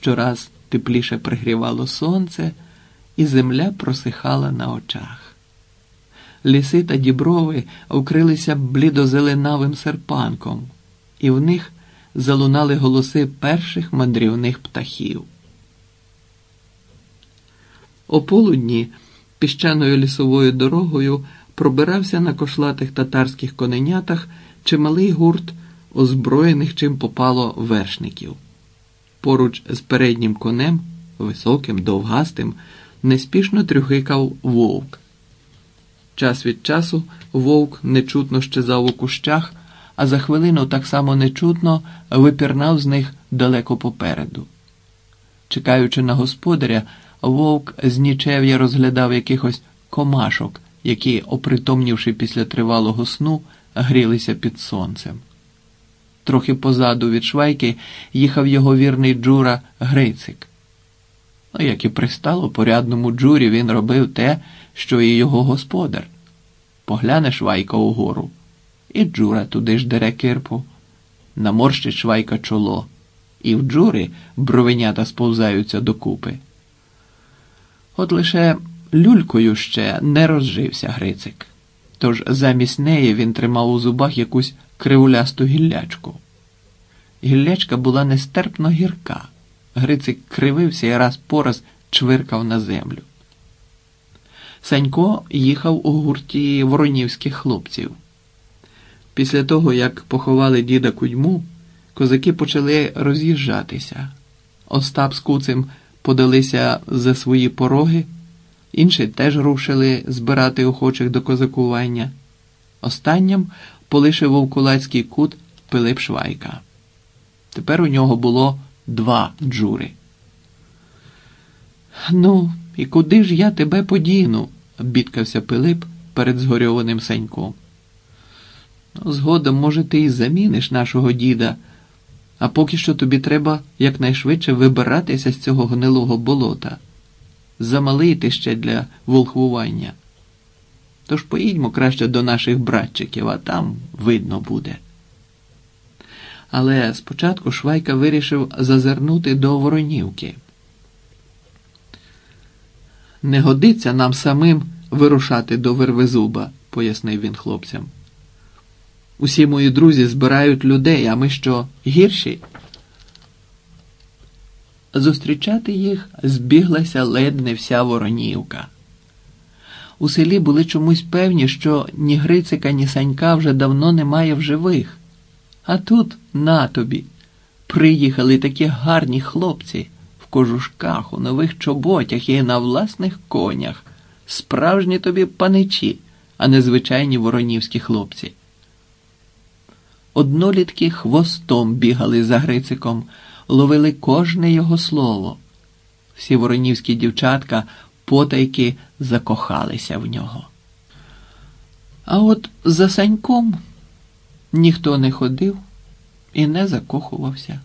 щораз тепліше пригрівало сонце, і земля просихала на очах. Ліси та діброви вкрилися блідозеленавим серпанком, і в них залунали голоси перших мандрівних птахів. О полудні піщаною лісовою дорогою пробирався на кошлатих татарських коненятах чималий гурт озброєних чим попало вершників. Поруч з переднім конем, високим, довгастим, неспішно трюхикав вовк. Час від часу вовк нечутно щезав у кущах, а за хвилину так само нечутно випірнав з них далеко попереду. Чекаючи на господаря, вовк з нічев'я розглядав якихось комашок, які, опритомнівши після тривалого сну, грілися під сонцем. Трохи позаду від швайки їхав його вірний Джура Грицик. Ну, як і пристало порядному Джурі, він робив те, що і його господар. Погляне швайка угору, і Джура туди ж дере кирпу, наморщить швайка чоло, і в Джури бровенята сповзаються докупи. От лише люлькою ще не розжився Грицик, тож замість неї він тримав у зубах якусь кривулясту гіллячку. Гіллячка була нестерпно гірка. Грицик кривився і раз по раз чвиркав на землю. Санько їхав у гурті воронівських хлопців. Після того, як поховали діда кудьму, козаки почали роз'їжджатися. Остап з куцем подалися за свої пороги, інші теж рушили збирати охочих до козакування. Останнім полишив вовкулацький кут Пилип Швайка. Тепер у нього було два джури. Ну, і куди ж я тебе подіну? бідкався Пилип перед згорьованим Саньком. Ну, згодом, може, ти і заміниш нашого діда, а поки що тобі треба якнайшвидше вибиратися з цього гнилого болота, замалий ти ще для волхвування. Тож поїдьмо краще до наших братчиків, а там видно буде. Але спочатку Швайка вирішив зазирнути до Воронівки. Не годиться нам самим вирушати до Вервезуба, пояснив він хлопцям. Усі мої друзі збирають людей, а ми що, гірші? Зустрічати їх збіглася ледь вся Воронівка. У селі були чомусь певні, що ні Грицика, ні Санька вже давно немає в живих. А тут на тобі. Приїхали такі гарні хлопці в кожушках, у нових чоботях і на власних конях, справжні тобі паничі, а не звичайні воронівські хлопці. Однолітки хвостом бігали за Грициком, ловили кожне його слово. Всі воронівські дівчатка потайки закохалися в нього. А от за Саньком ніхто не ходив і не закохувався.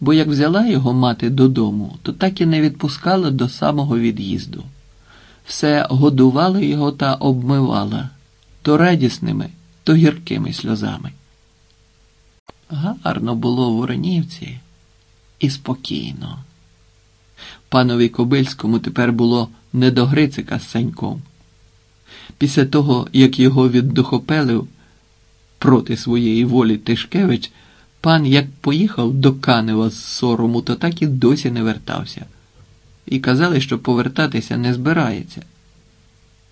Бо як взяла його мати додому, то так і не відпускала до самого від'їзду. Все годувала його та обмивала то радісними, то гіркими сльозами. Гарно було в Воронівці і спокійно. Панові Кобильському тепер було не до Грицика з Саньком. Після того, як його віддухопелив проти своєї волі Тишкевич, пан як поїхав до Канева з сорому, то так і досі не вертався. І казали, що повертатися не збирається.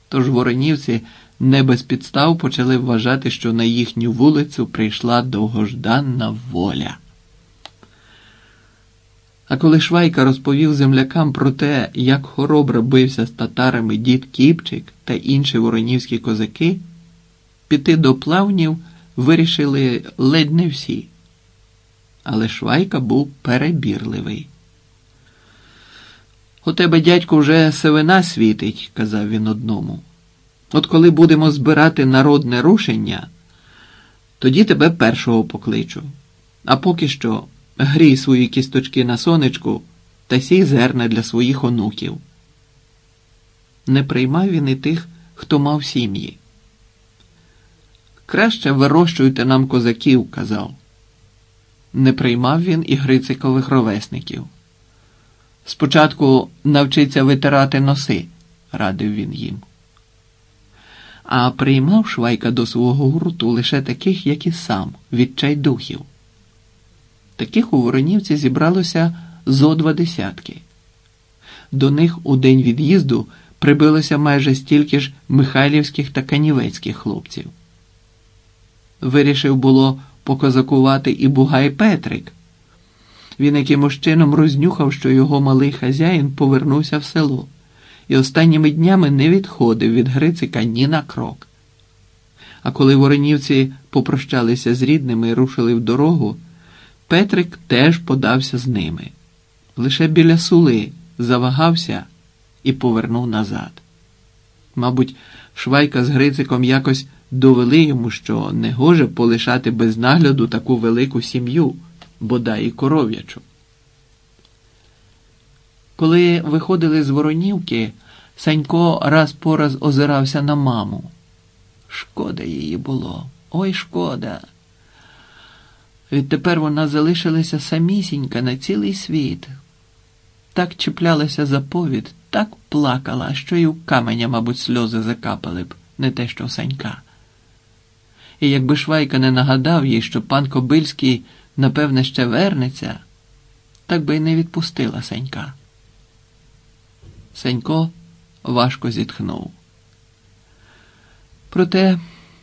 Тож воронівці не без підстав почали вважати, що на їхню вулицю прийшла довгожданна воля. А коли Швайка розповів землякам про те, як хоробро бився з татарами дід Кіпчик та інші воронівські козаки, піти до плавнів вирішили ледь не всі. Але Швайка був перебірливий. У тебе, дядьку, вже сивина світить, казав він одному. От коли будемо збирати народне рушення, тоді тебе першого покличу. А поки що грій свої кісточки на сонечку та сій зерна для своїх онуків. Не приймав він і тих, хто мав сім'ї. Краще вирощуйте нам козаків, казав. не приймав він і Грицикових ровесників. Спочатку навчиться витирати носи, радив він їм. А приймав Швайка до свого гурту лише таких, як і сам, відчайдухів. Таких у Воронівці зібралося зо два десятки. До них у день від'їзду прибилося майже стільки ж михайлівських та канівецьких хлопців. Вирішив було покозакувати і Бугай Петрик. Він якимось чином рознюхав, що його малий хазяїн повернувся в село і останніми днями не відходив від Грицика ні на крок. А коли воронівці попрощалися з рідними і рушили в дорогу, Петрик теж подався з ними. Лише біля сули завагався і повернув назад. Мабуть, Швайка з Грициком якось довели йому, що не гоже полишати без нагляду таку велику сім'ю, бодай і коров'ячу. Коли виходили з Воронівки, Санько раз по раз озирався на маму. Шкода її було, ой шкода. Відтепер вона залишилася самісінька на цілий світ. Так чіплялася за повід, так плакала, що й у каменя, мабуть, сльози закапали б, не те що Санька. І якби Швайка не нагадав їй, що пан Кобильський, напевне, ще вернеться, так би й не відпустила Санька. Сенько важко зітхнув. Проте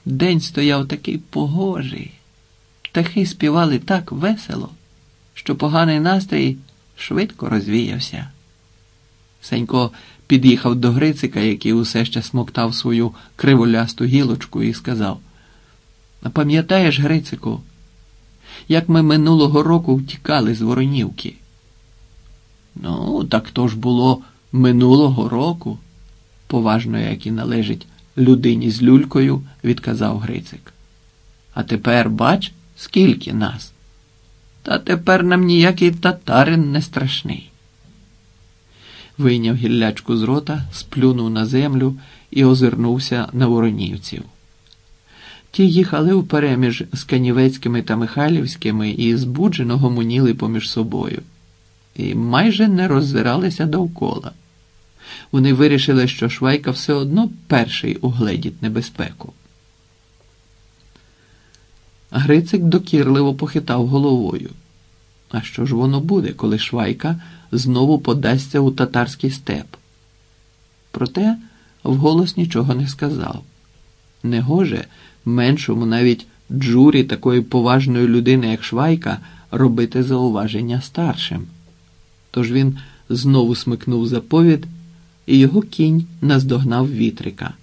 день стояв такий погожий, птахи співали так весело, що поганий настрій швидко розвіявся. Сенько під'їхав до Грицика, який усе ще смоктав свою криволясту гілочку, і сказав: Пам'ятаєш, Грицику, як ми минулого року втікали з Воронівки? Ну, так то ж було минулого року, поважно, як і належить людині з люлькою, відказав Грицик. А тепер бач, скільки нас. Та тепер нам ніякий татарин не страшний. Вийняв гіллячку з рота, сплюнув на землю і озирнувся на воронівців. Ті їхали впереміж з Канівецькими та Михайлівськими і збуджено гомоніли поміж собою, і майже не роззиралися довкола. Вони вирішили, що Швайка все одно перший угледіть небезпеку. Грицик докірливо похитав головою. А що ж воно буде, коли Швайка знову подасться у татарський степ? Проте вголос нічого не сказав. Негоже меншому навіть джурі такої поважної людини, як Швайка, робити зауваження старшим. Тож він знову смикнув заповідь і його кінь наздогнав вітрика.